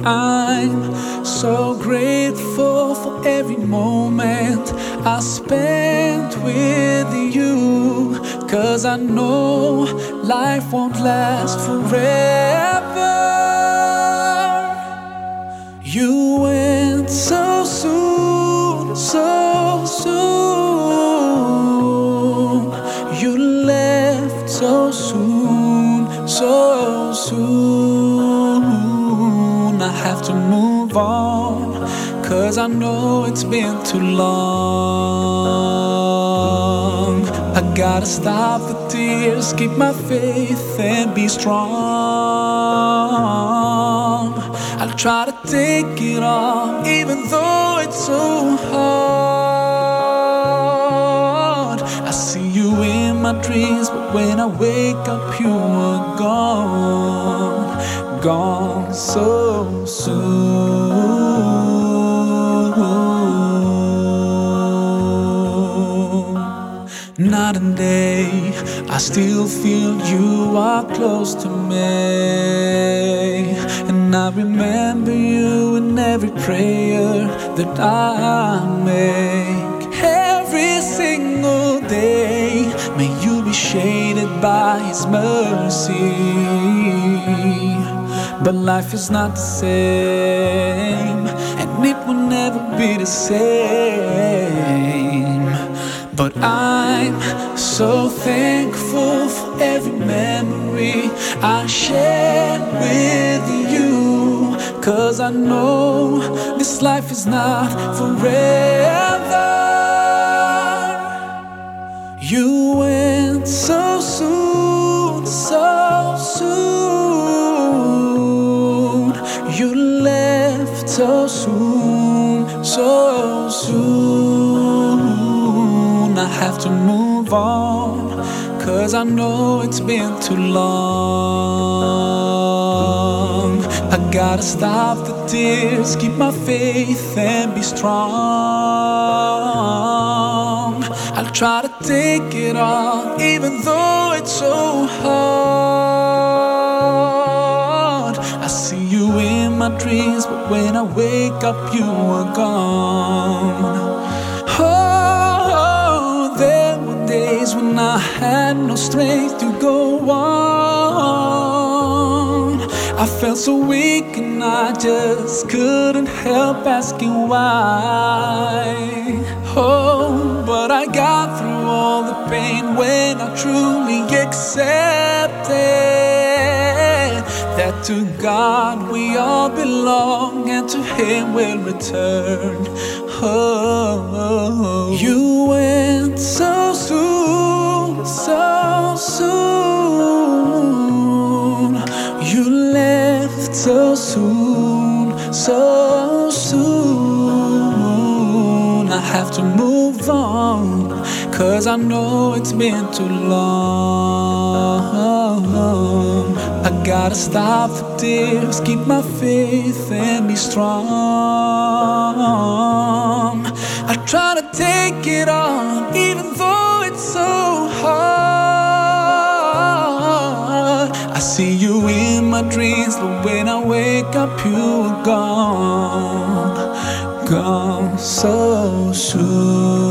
I'm so grateful for every moment I spent with you. Cause I know life won't last forever. Cause I know it's been too long. I gotta stop the tears, keep my faith, and be strong. I'll try to take it all, even though it's so hard. I see you in my dreams, but when I wake up, you are gone, gone so soon. Night and day, I still feel you are close to me. And I remember you in every prayer that I make. Every single day, may you be shaded by His mercy. But life is not the same, and it will never be the same. But I'm so thankful for every memory I shared with you. Cause I know this life is not forever. You went so soon, so soon. You left so soon, I have to move on, cause I know it's been too long. I gotta stop the tears, keep my faith, and be strong. I'll try to take it all, even though it's so hard. I see you in my dreams, but when I wake up, you are gone. Strength to go on. I felt so weak and I just couldn't help asking why. Oh, but I got through all the pain when I truly accepted that to God we all belong and to Him we'll return. Oh, you went so so soon, so soon. I have to move on, cause I know it's been too long. I gotta stop the tears, keep my faith, and be strong. See you in my dreams, but when I wake up, you are gone, gone so soon.